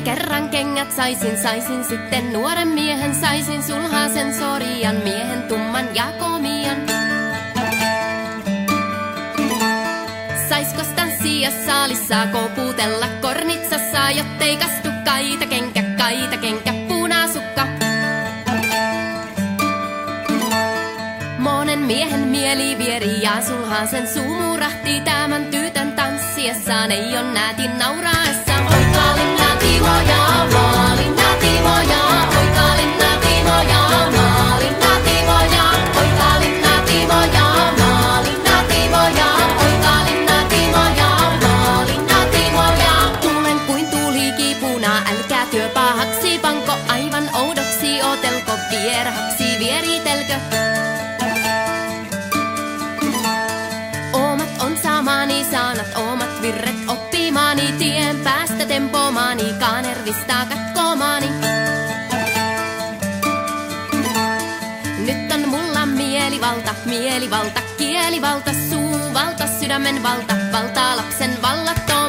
kerran kengät saisin, saisin sitten nuoren miehen, saisin sulhasen sorian miehen tumman ja komian. Saisko stanssia saalissa koputella kornitsassa, jottei kastu kaita kenkä, kaita kenkä, punasukka. Monen miehen mieli vieri ja sulhasen suumurahti tämän tytön tanssiessaan ei on näätin nauraessa. Kipuna, älkää työ pahaksi, panko aivan oudoksi, otelko vierhaksi, vieritelkö. Omat on saamani saanat, omat virret oppimaani, tien päästä tempomaani, kanervista katkomaani. Nyt on mulla mielivalta, mielivalta, kielivalta, suuvalta, sydämen valta, valtaa lapsen timoja,